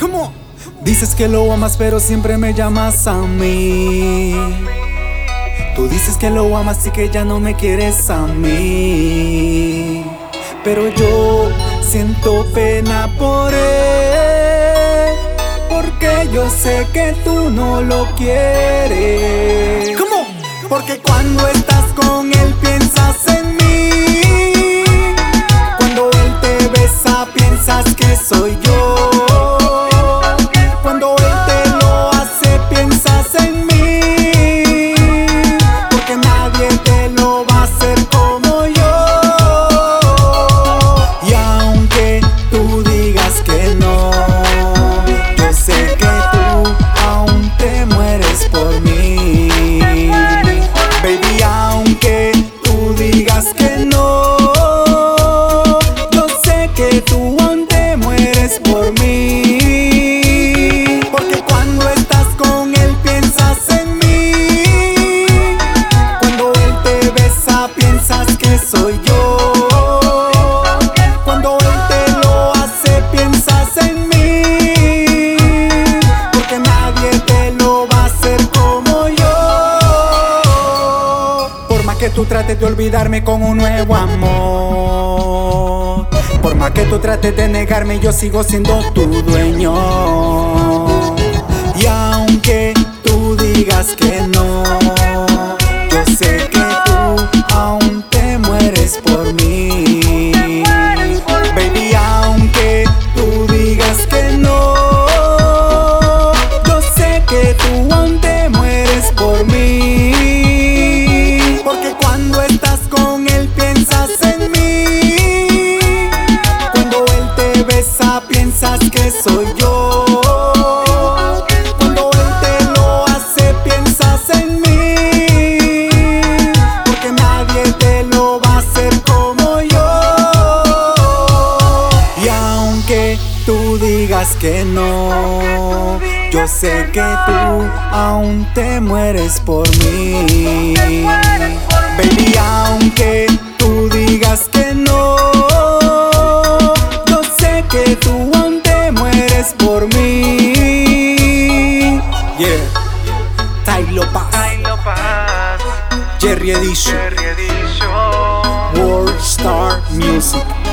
Come on. Dices que lo amas, pero siempre me llamas a mí. Tú dices que lo amas y que ya no me quieres a mí. Pero yo siento pena por él. Porque yo sé que tú no lo quieres. ¿Cómo? Porque cuando estás que tú trates de olvidarme con un nuevo amor. Por más que tú trates de negarme, yo sigo siendo tu dueño. Piensas que soy yo. Cuando él te lo hace piensas en mí. Porque nadie te lo va a hacer como yo. Y aunque tú digas que no, yo sé que tú aún te mueres por mí. Yeah, Tylo Paz, Tylo Paz, Jerry Edition, Jerry Edition. World Star Music.